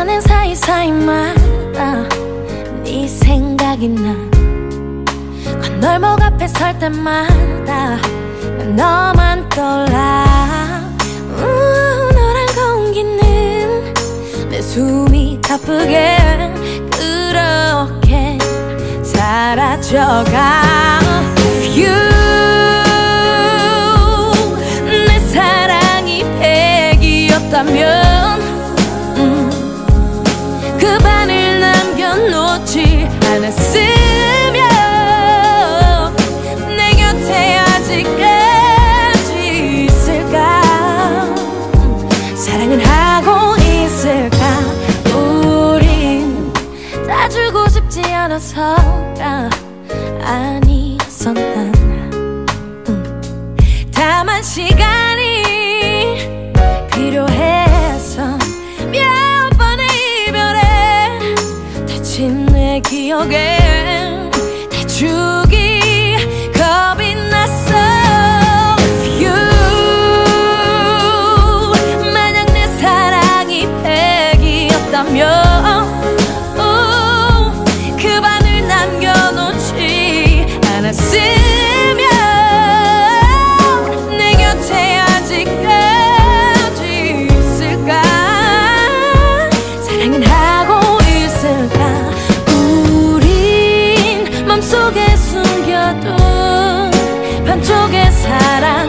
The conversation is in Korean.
나는 사이사이마다 네 생각이 나. 건널목 앞에 설 때마다 너만 떠올라. 우, 너란 공기는 내 숨이 가쁘게 그렇게 사라져가 않아서가 아니었던 음, 다만 시간이 필요해서 몇 번의 이별에 다친 내 기억에 대축 맘속에 숨겨둔 반쪽의 사랑